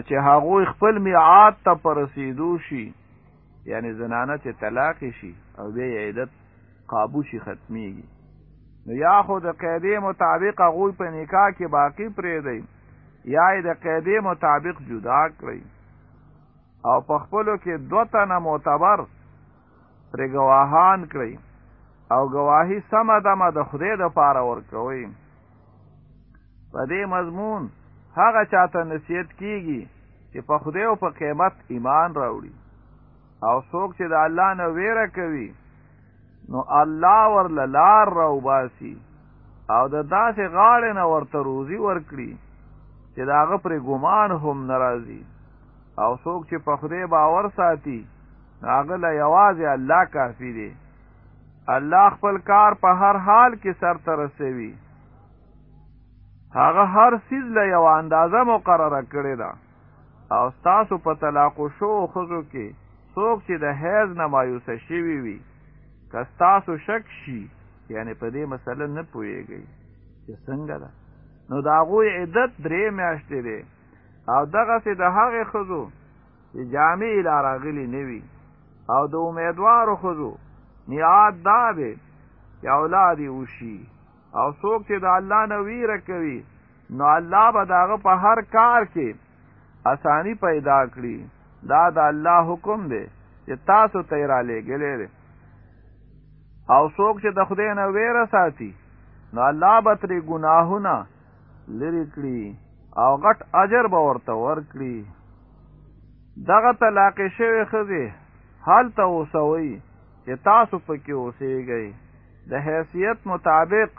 چې هغه خپل میعاد ته پرسیدو شي یعنی زنانه چې طلاق شي او به عیدت قابو شي ختميږي نو یا خو د قاعده مطابق هغه په نکاح کې باقی پرې دی یا د قاعده مطابق جدا کړی او په خپلو کې دو تنه معتبر پر گواهان کړی او گواهی سم دمه د خدای د پاره ورکوي په دې مضمون هغه چاته نصیحت کیږي چې په خدای او په قیامت ایمان راوړي. او څوک چې د الله نه ویره کوي نو الله ورله لار راوباسي او د داسې غاړې نه ورته روزي ورکړي چې داغه پر ګمان هم ناراضي او څوک چې په خدای باور ساتي هغه له یوازې الله کافی دی. الله خپل کار په هر حال کې سر ته رسوي هغه هر څیز له یو اندازه مقرره کړی ده. او تاسو په طلاق شوو ښځو کې څوک چې د حیض نه مایوس شوی وي که تاسو شک شي یعنی په دې مسله نه پوهیږئ. چې څنګه ده؟ نو د هغوی عدت درې میاشتې دی. او دغسې د هغه ښځو چې جامع راغلي نوي او د امیدوارو ښځو میعاد دا دی چې اولاد وشي. او څوک چې د الله نه ویره کوي نو الله به د هغه په هر کار کې اسانی پیدا کړي. دا د الله حکم دی چې تاسو ته را لېګلې دي او څوک چې د خدای نه ویره ساتي نو الله به ترې ګناهونه لري کړي او غټ اجر به ورته ورکړي. دغه طلاق شوی خزي حال ته وسوي چې تاسو پکې اوسېږئ. د حیثیت مطابق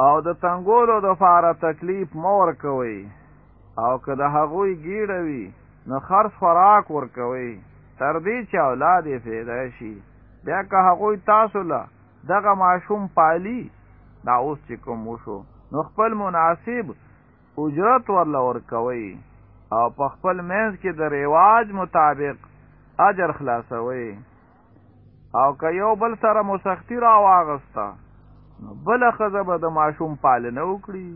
او د تنګولو د فاره تکلیف مور کوي او که د هغوی گیړه وي نو خرڅ خوراک ورکوي تر دې چې اولاد یې پیدا شي. بیا که هغوی تاسو له دغه ماشوم پالي دا اوس چې کوم وشو نو خپل مناسب اجرت ورله ورکوي او په خپل منځ کې د ریواج مطابق اجر خلاصوي او که یو بل سره مسختی را واغستا نو بل خزه به د ماشوم پالنه وکړي.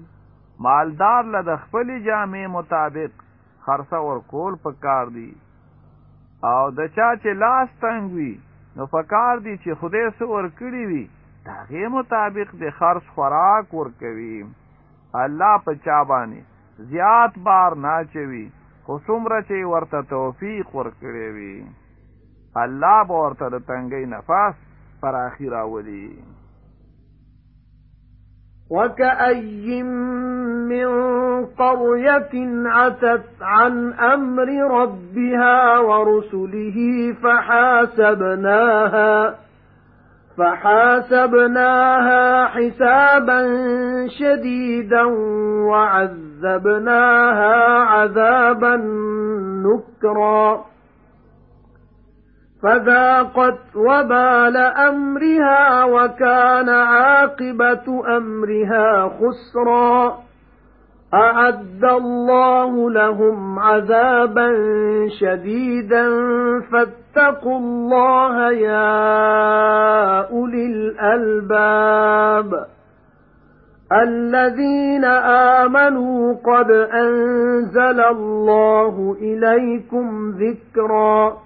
مالدار له د خپل جامع مطابق خرڅه ور کول پکار دی او د چا چې لاس تنگ وي نو پکار دی چې خدای څه ور کړی وي د هغه مطابق د خرچ خوراک ور کوي الله په چا باندې زیات بار نه چوي خو څومره چې ورته توفیق ور کړی وي. الله به ورته د تنګي نفس پر اخیرا ولي وكأين من قرية عتت عن أمر ربها ورسله فحاسبناها فحاسبناها حسابا شديدا وعذبناها عذابا نكرا فذاقت وبال أمرها وكان عاقبة أمرها خسرا. أعد الله لهم عذابا شديدا. فاتقوا الله يا أولي الألباب. الذين آمنوا قد أنزل الله إليكم ذكرا.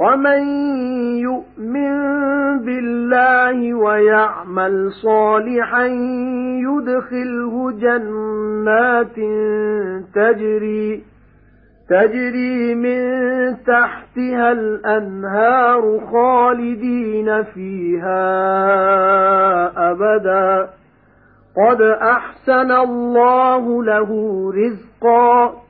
وَمَن يُؤْمِن بِاللَّهِ وَيَعْمَلْ صَالِحًا يُدْخِلْهُ جَنَّاتٍ تَجْرِي تَجْرِي مِن تَحْتِهَا الْأَنْهَارُ خَالِدِينَ فِيهَا أَبَدًا. قَدْ أَحْسَنَ اللَّهُ لَهُ رِزْقًا.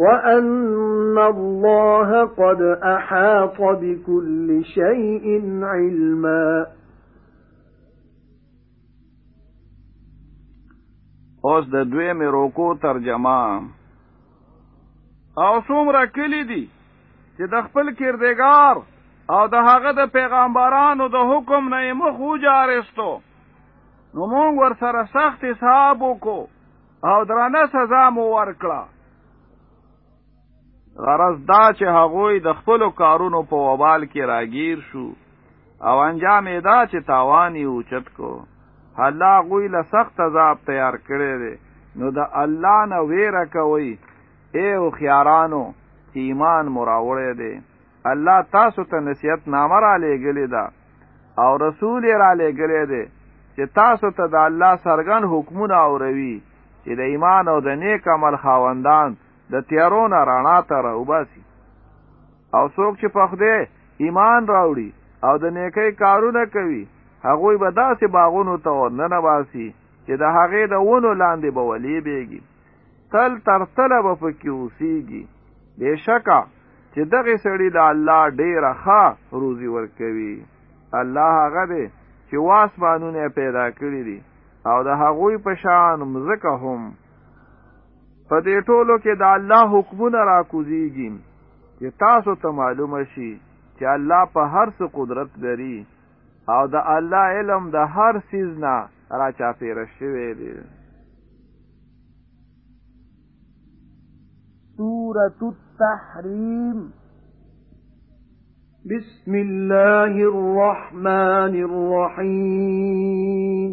وَأَنَّ اللَّهَ قَدْ أَحَاطَ بِكُلِّ شَيْءٍ عِلْمًا. اوس د دویمې روکو ترجمه. أو څومره کلی دي چې د خپل کردګار او د هغه د پیغمبرانو د حکم نه مخ وجارستو نو مونږ ور سره سخت حساب وکړو او درانه سزا مو ورکړه. غرض دا چې هغوی د خپل کارونو په وبال کې راگیر شو. او انجام یې دا چې تاوانی اوچت کو. الله هغوی له سخت عذاب تیار کړی دی. نو د الله نه ویره کوي اے هوښیارانو ایمان مراوړی دی. الله تاسو ته نصیحت نامه را لېګلې ده. او رسول یې را لېګلې دی چې تاسو ته د الله څرګند حکمونه اوروي. چې د ایمان او د نیک عمل خاوندان د تیارو نه رڼا ته راوباسي او څوک چې په خدای ایمان راوړي او د نیکی کارونه کوي هغوی به داسې باغونو ته ورننه باسي چې د هغې د ونو لاندې به ولی بیږي تل تر تله به پکې اوسیږي. بېشکه چې دغه سړی د الله ډیره ښه روزي ورکوي. الله هغه دی چې واسمانونه پیدا کړی دي او د هغوی په شان مزکه هم په دې ټولو کې د الله حکمونه را کوزيږي چې تاسو ته معلومه شي چې الله په هر څه قدرت لري او د الله علم د هر سیز نه را چاپیر شوی دی. سورة التحريم بسم الله الرحمن الرحيم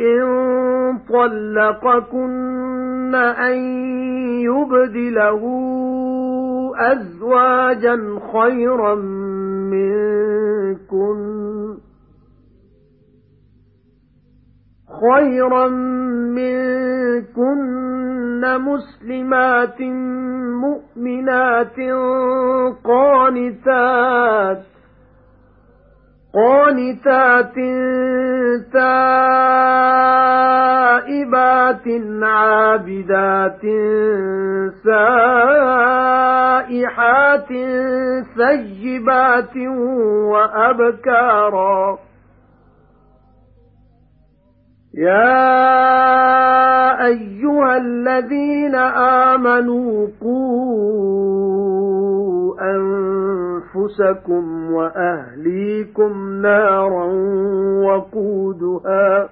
إِن طَلَّقَكُنَّ أَن يُبْدِلَهُ أَزْوَاجًا خَيْرًا مِنكُنَّ خَيْرًا مِنكُنَّ مُسْلِمَاتٍ مُؤْمِنَاتٍ قَانِتَاتٍ قَانِتَاتٍ تَائِبَاتٍ عَابِدَاتٍ سَائِحَاتٍ ثَيِّبَاتٍ وَأَبْكَارًا. يَا أَيُّهَا أَيُّهَا الَّذِينَ آمَنُوا قُوا أَنفُسَكُمْ وَأَهْلِيكُمْ نَارًا وَقُودُهَا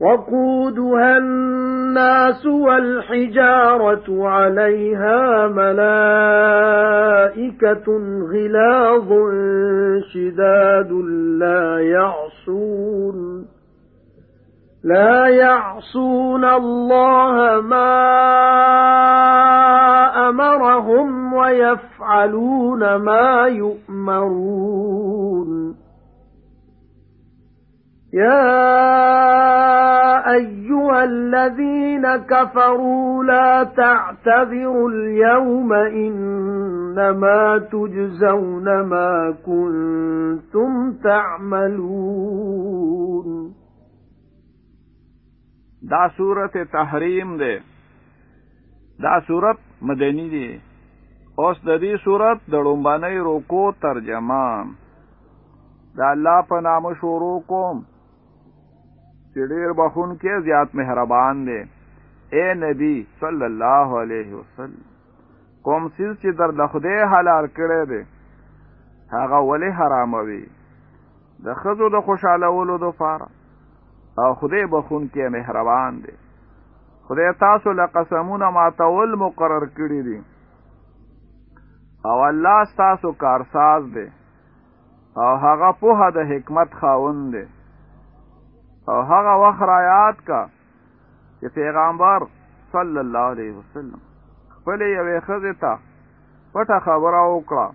وَقُودُهَا النَّاسُ وَالْحِجَارَةُ عَلَيْهَا مَلَائِكَةٌ غِلَاظٌ شِدَادٌ لَّا يَعْصُونَ لَا يَعْصُونَ اللَّهَ مَا أَمَرَهُمْ وَيَفْعَلُونَ مَا يُؤْمَرُونَ. يَا أَيُّهَا الَّذِينَ كَفَرُوا لَا تَعْتَذِرُوا الْيَوْمَ إِنَّمَا تُجْزَوْنَ مَا كُنتُمْ تَعْمَلُونَ. دا صورت تحریم ده دا صورت مدنی دی اوس د دې صورت د لومبنۍ روکو ترجمه. دا الله په نام شروع کوم چې ډېر بخون کې زیات مهربان دی. اے نبی صلی الله علیه وسلم کوم سیز چې در د خدای حلال کړی دی هغه ولی حراموي؟ د خزو د خوشاله ولو د فاره او خدای بخون کې مهربان دی. خدای تاسو له قسمونه ماتول مقرر کړی دي او الله تاسو کارساز دی. او هغه په د حکمت خاوند دی. او هغه وخت را یاد کا چې پیغمبر صلی الله علیه وسلم خپل یوې خزه ته پټه خبره وکړه.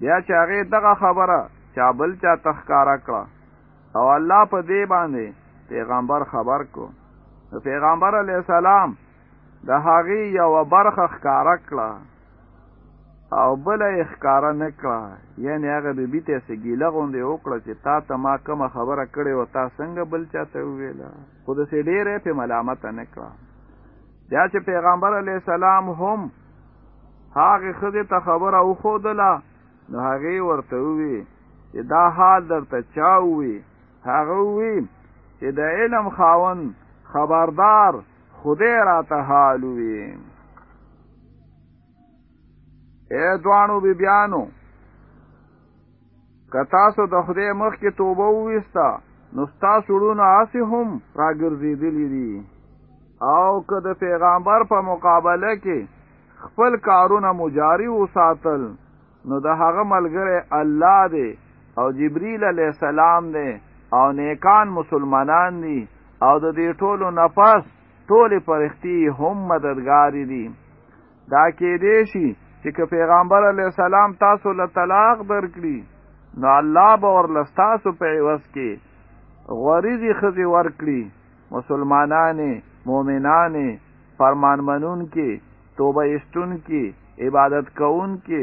بیا چې هغه دغه خبره چا بل چا تخکارا کړه. او الله په دې باندې پیغمبر خبر کو پیغمبر علی السلام د هغه یو برخه ښکارا کړه او بل یې ښکارا نه کړه. یعنی هغه به بیته سګیله غونډه وکړه چې تا ته ما کوم خبره کړې و تا څنګه بل چاته ویلا خو د سې ډېرې په ملامت نه کړه. بیا چې پیغمبر علی السلام هم هغه خدای ته خبره او خودله نو هغه ورته وی چې دا حال درته چا وی هغه وی چې د علم خاون خبردار خدای را ته حال وی اے دوانو بی بیانو کتاسو د خدای مخ کې توبه وستا نو تاسو ورونه آسی هم راګرځېدلی دي. او که د پیغمبر په مقابله کې خپل کارونه مجاری وساتل نو د هغه ملګری الله دی او جبرئیل علی السلام دی او نیکان مسلمانان دي. او د دې ټولو نفس ټولې پرختی هم مددګاری دي. دا کې دی شي چې پیغمبر علی السلام تاسو له طلاق درکړي نو الله به ورلستاسو په عوض کې غوریزي خزي ورکړي. مسلمانانې مؤمنانې فرمان منون کې توبه استون کې عبادت کوون کې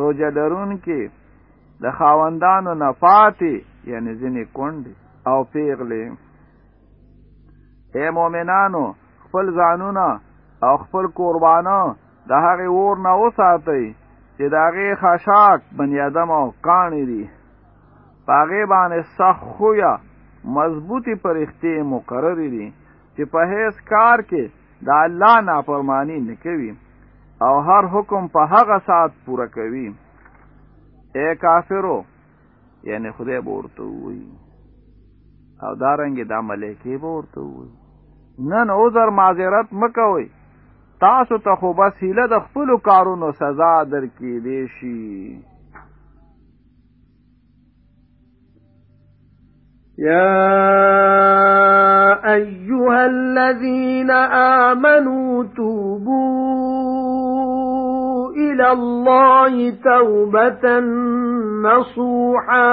روزه درون کې د خاوندانو نفاتی یعنی ځینې کونډې او پیغلې. اے مؤمنانو خپل ځانونه او خپل قربانه د هغې اور نه وساتئ چې د هغې خشاک بني ادم او کاڼې دي. په هغې باندې سخت خویه مضبوطی پرښتې مقررې دي چې په هیڅ کار کې د الله نافرمانی نه کوي او هر حکم په هغه ساعت پوره کوي. اے کافرو یعنی خدای بورته وي او دارنګ دا ملائکه بورته وي نن عذر معذرت مکوئ تاسو ته خو بس هیله د خپل کارونو سزا درکې دی شي. يا أيها الذين آمنوا توبوا إلى الله توبة نصوحا.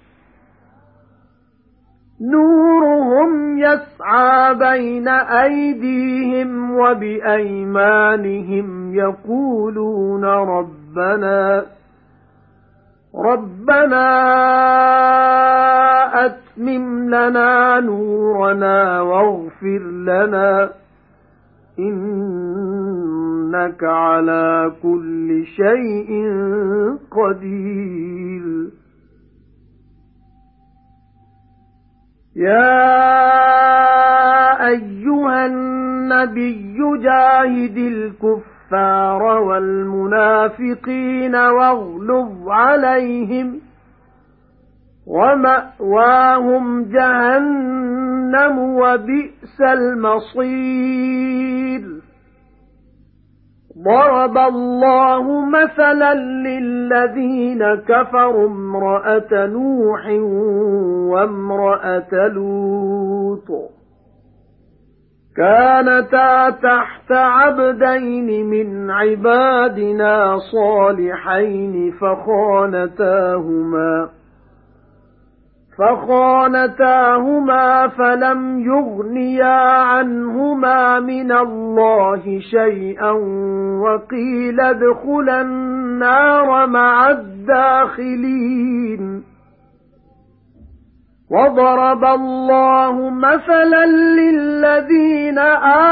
نورهم يَسْعَى بَيْنَ أَيْدِيهِمْ وَبِأَيْمَانِهِمْ يَقُولُونَ رَبَّنَا رَبَّنَا أَتْمِمْ لَنَا نُورَنَا وَاغْفِرْ لَنَا إِنَّكَ عَلَى كُلِّ شَيْءٍ قَدِيرٌ. يَا أَيُّهَا النَّبِيُّ جَاهِدِ الْكُفَّارَ وَالْمُنَافِقِينَ وَاغْلُظْ عَلَيْهِمْ وَمَأْوَاهُمْ جَهَنَّمُ وَبِئْسَ الْمَصِيرُ. ضَرَبَ اللَّهُ مَثَلًا لِّلَّذِينَ كَفَرُوا امْرَأَتَ نُوحٍ وَامْرَأَتَ لُوطٍ. كَانَتَا تَحْتَ عَبْدَيْنِ مِنْ عِبَادِنَا صَالِحَيْنِ فَخَانَتَاهُمَا. فَخَانَتَاهُمَا فَلَمْ يُغْنِيَا عَنْهُمَا مِنَ اللَّهِ شَيْئًا وَقِيلَ ادْخُلَا النَّارَ مَعَ الدَّاخِلِينَ. وَضَرَبَ اللَّهُ مَثَلًا لِّلَّذِينَ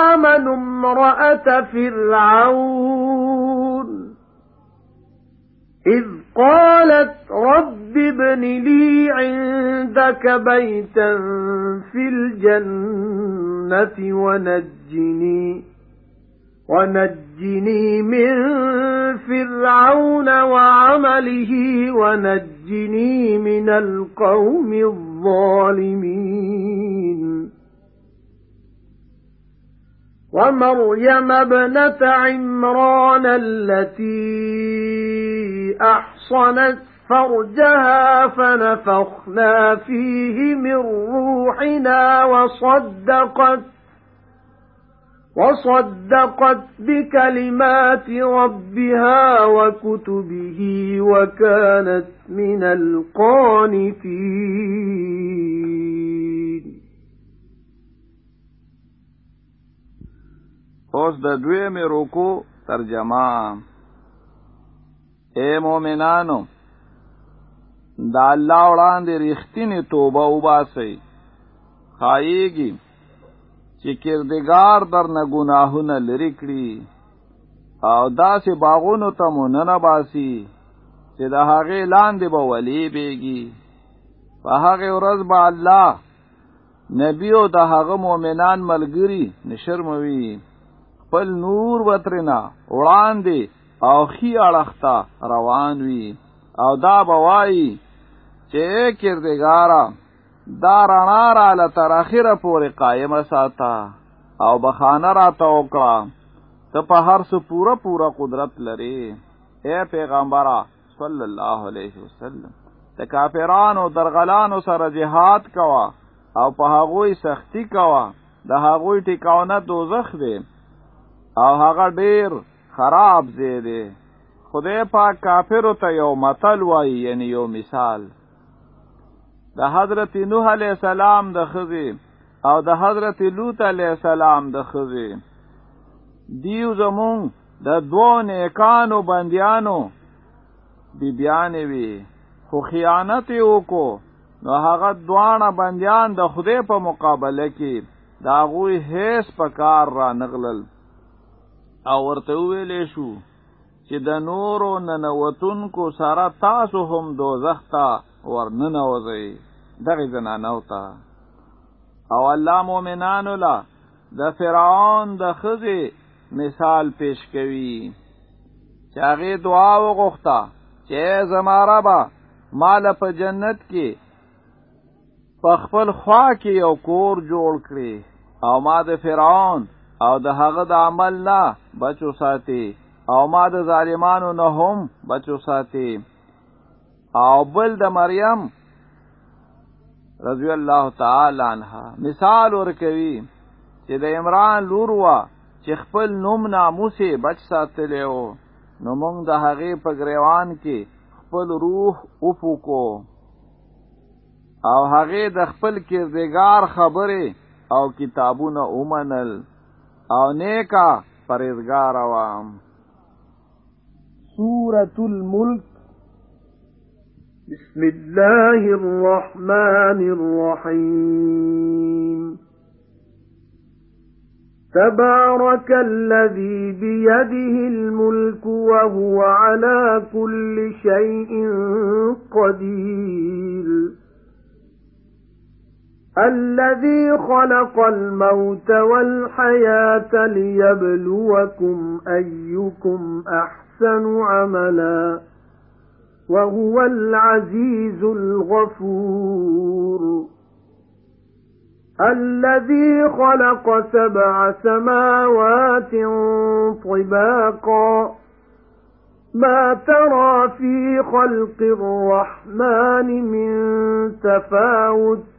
آمَنُوا امْرَأَتَ فِرْعَوْنَ. إِذْ قَالَتْ رَبِّ ابْنِ لِي عِندَكَ بَيْتًا فِي الْجَنَّةِ وَنَجِّنِي وَنَجِّنِي مِنْ فِرْعَوْنَ وَعَمَلِهِ وَنَجِّنِي مِنَ الْقَوْمِ الظَّالِمِينَ. وَمَرْيَمَ ابْنَةَ عِمْرَانَ الَّتِي أَحْصَنَتْ فَرْجَهَا فَنَفَخْنَا فِيهِ مِنْ رُوحِنَا وَصَدَّقَتْ وَصَدَّقَتْ بِكَلِمَاتِ رَبِّهَا وَكُتُبِهِ وَكَانَتْ مِنَ الْقَانِتِينَ. اوس د دویمې رکو ترجمه. اے مؤمنانو دا الله وړاندې رښتینی توبه وباسئ. خایيږي چې کردگار در نه گناهونه لري کړی او داسې باغونو ته موننه باسي چې د هغه لاندې به ولی بیږي په هغه ورځ به الله نبی او د هغه مؤمنان ملګری نشرموي خپل نور وترنا وړاندې او خي اړختا روان وي. او دا بوای چې کردګارا دا رڼا را ل تر اخره پورې قائم ساته او بخانه را توکړه ته په هر څه پورا پورا قدرت لري اے پیغمبره صلی الله علیه وسلم د کافرانو درغلانو سره جهاد کوا او په هغوی سختی کوا د هغوی ټیکاونه دوزخ دی او هغه ډیر خراب ځای دی خدای پاک کافرو ته یو متل وایي یعنی یو مثال. د حضرت نوح علی السلام د خزي او د حضرت لوط علی السلام د خزي دیو زمون د دوه نیکانو بندیانو بی بیان وی خو خیانت وکړو. نو هغه دوانه بندیان د خدای په مقابله کې دا غوی هیڅ پکار را نغلل او ورته ویلې شو چې د نورو ننوتونکو سره تاسو هم دوزخ ته ورننوځئ. دغه زنانو ته. او الله مؤمنانو لا د فرعون د خزي مثال پیش کوي. چې هغه دعا وغوښته چې زماره با مال په جنت کې په خپل خوا کې یو کور جوړ کړي او ما د فرعون او د هغه د عمل نه بچو ساتي او ما د ظالمانو نه هم بچو ساتي او بل د مریم رضی الله تعالی عنها. مثال ورکوي چې د عمران لور وا چې خپل نوم ناموسه بچ ساتلی وو نو موږ د هغې په گریوان کې خپل روح افوکو او هغې د خپل کردگار خبره او کتابونه اومنل أو نیکا پرېزګار وام سورة الملك. بسم الله الرحمن الرحيم. تبارك الذي بيده الملك وهو على كل شيء قدير. الذي خلق الموت والحياة ليبلوكم أيكم أحسن عملا وهو العزيز الغفور. الذي خلق سبع سماوات طباقا. ما ترى في خلق الرحمن من تفاوت.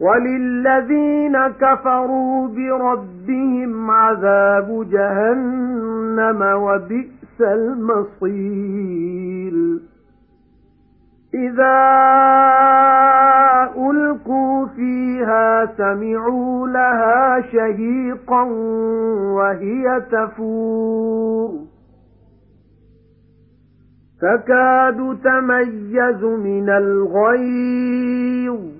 وَلِلَّذِينَ كَفَرُوا بِرَبِّهِمْ عَذَابُ جَهَنَّمَ وَبِئْسَ الْمَصِيرُ. إِذَا أُلْقُوا فِيهَا سَمِعُوا لَهَا شَهِيقًا وَهِيَ تَفُورُ. تَكَادُ تَمَيَّزُ مِنَ الْغَيْظِ.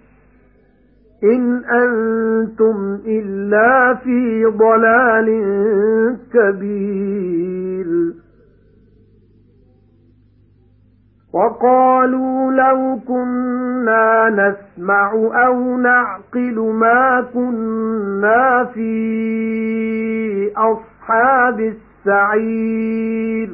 إِنْ أَنْتُمْ إِلَّا فِي ضَلَالٍ كَبِيرٍ. وَقَالُوا لَوْ كُنَّا نَسْمَعُ أَوْ نَعْقِلُ مَا كُنَّا فِي أَصْحَابِ السَّعِيرِ.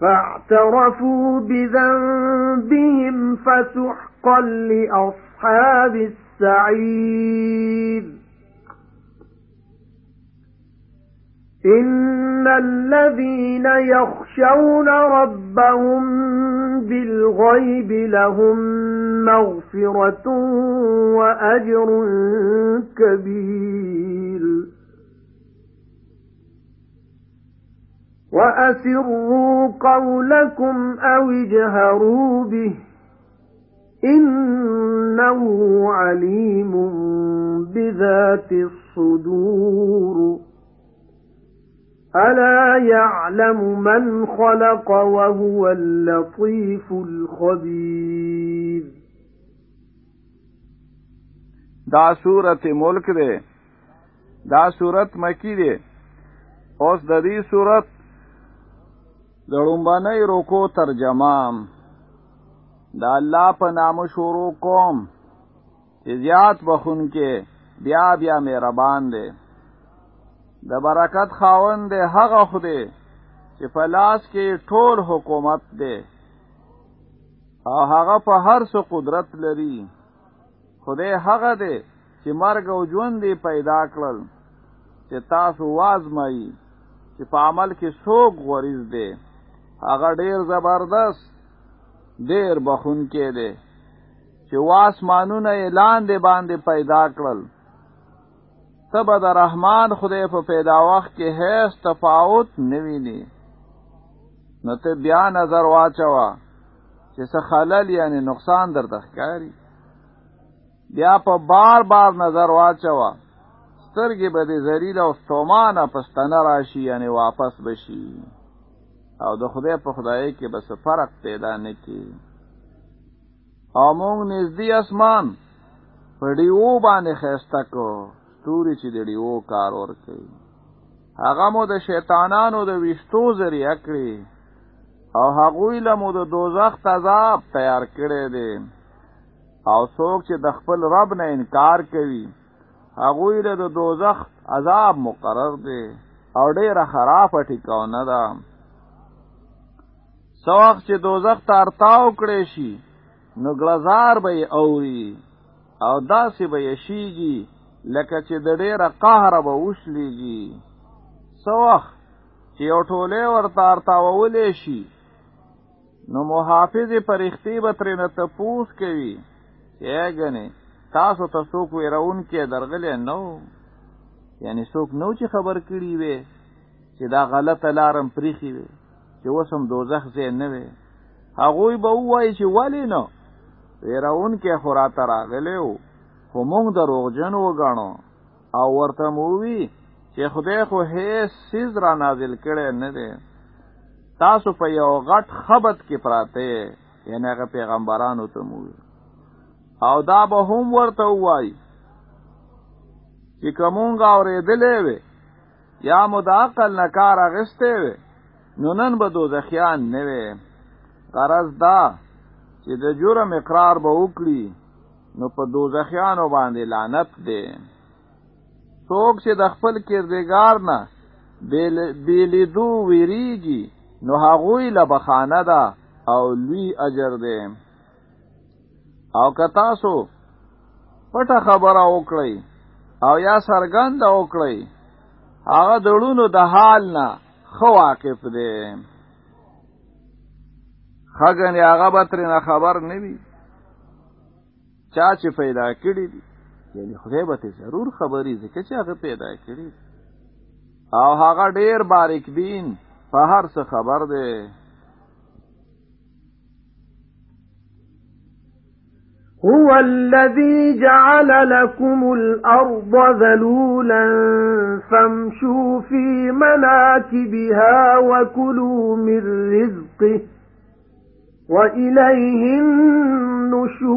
فَاعْتَرَفُوا بِذَنبِهِمْ فَسُحْقًا لِأَصْحَابِ أَصْحَابِ السَّعِيرِ. إِنَّ الَّذِينَ يَخْشَوْنَ رَبَّهُم بِالْغَيْبِ لَهُم مَّغْفِرَةٌ وَأَجْرٌ كَبِيرٌ. وَأَسِرُّوا قَوْلَكُمْ أَوِ اجْهَرُوا بِهِ. إِنَّهُ عَلِيمٌ بِذَاتِ الصُّدُورِ. أَلَا يَعْلَمُ مَنْ خَلَقَ وَهُوَ اللَّطِيفُ الْخَبِيرُ. دا سورت ملک دے دا سورت مکی دے اوس د دې سورت د لومبنۍ روکو ترجمه دا الله په نام شروع کوم. چې زیات بخون کې بیا بیا مهربان دی. د برکت خاوند دی هغه خدای چې په لاس کې ټول حکومت دی. او هغه په هر څه قدرت لري. خدای هغه دی چې مرګ او ژوند دی پیدا کړل. چې تاسو وازمایي چې په عمل کې څوک غوریز دی. هغه ډیر زبردست ډیر بخون کې دی. چې واسمانونه اعلان دی باندې پیدا کړل. تبه د رحمان خدای په پیدا وخت کې هیڅ تفاوت نویني نو ته بیا نظر واچوا چې څه خلل یعنی نقصان در تخکاری بیا په بار بار نظر واچوا سترګې به دې ذلیل او ستومانه پستانه راشي یعنی واپس بشي او د خدای په خدای کې بس فرق پیدا نه کی او مونږ نږدې اسمان په ډیو باندې خسته کو ستوري چې د ډیو کار ور کوي هغه مو د شیطانانو د وشتو ذریعہ کړی او هغوی له مو د دوزخ عذاب تیار کړی دی. او څوک چې د خپل رب نه انکار کوي هغوی له د دوزخ عذاب مقرر دی. او ډیره خرافه ټیکاونه ده سوخ چې دوزخ ته ارتاو کړی شي نو ګلزار به اوري او داسې به یشیږي لکه چې د ډیره قهر به وشلیږي. سوخ چې یو ټوله ورته ارتاولې شي نو محافظ پرختی به ترې نه تپوس کوي. غني تاسو ته څوک ويرون کې درغلې نو یعنی څوک نو چې خبر کړي وي چې دا غلطه لارم پریخي وي چې وسم دوزخ زه نه وي هغه به وایي چې ولی نو ويرون کې خوراته راغلې وو. خو مونږ دروغجن وګاڼو. او ورته مووي چې خدای خو هیڅ سیز را نازل کړي نه دی. تاسو په یو غټ خبت کې پراته یعنی هغه پیغمبرانو ته مووي او دا به هم ورته وایي چې کومونګه اورېدلې وي یا مداقل نکار اغسته وي نو نن به دوزخیان نه وي غرض دا چې د جرم اقرار به وکړي نو په دوزخیانو باندې لعنت دی. څوک چې د خپل کردګار نه بیلیدو ویریږي نو هغوی له بخانه ده او لوی اجر دی. او که تاسو پټه خبره وکړئ او یا سرګند وکړئ هغه دړونو د حال نه خو واقف دی. خګن هغه به ترې نه خبر نه وي. چا چې پیدا کړی دي. یعنی خدای به ته ضرور خبري ځکه چې هغه پیدا کړی او هغه ډیر باریک بین په هر څه خبر دی هو الذي جعل لكم الأرض ذلولا فامشوا في مناكبها وكلوا من رزقه وَإِلَيْهِ النُّشُورُ.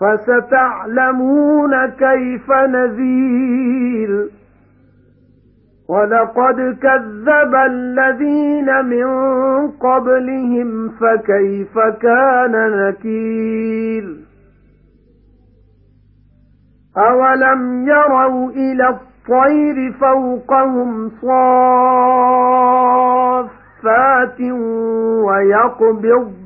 فَسَتَعْلَمُونَ كَيْفَ نَذِيرِ. وَلَقَدْ كَذَّبَ الَّذِينَ مِنْ قَبْلِهِمْ فَكَيْفَ كَانَ نَكِيرِ؟ أَوَلَمْ يَرَوْا إِلَى الطَّيْرِ فَوْقَهُمْ صَافَّاتٍ وَيَقْبِضْنَ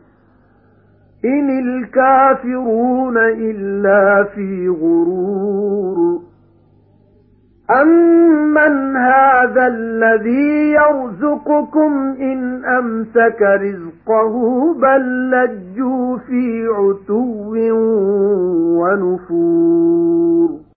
إِنِ الْكَافِرُونَ إِلَّا فِي غُرُورٍ. أَمَّنْ هَذَا الَّذِي يَرْزُقُكُمْ إِنْ أَمْسَكَ رِزْقَهُ بَل لَّجُّوا فِي عُتُوٍّ وَنُفُورٍ.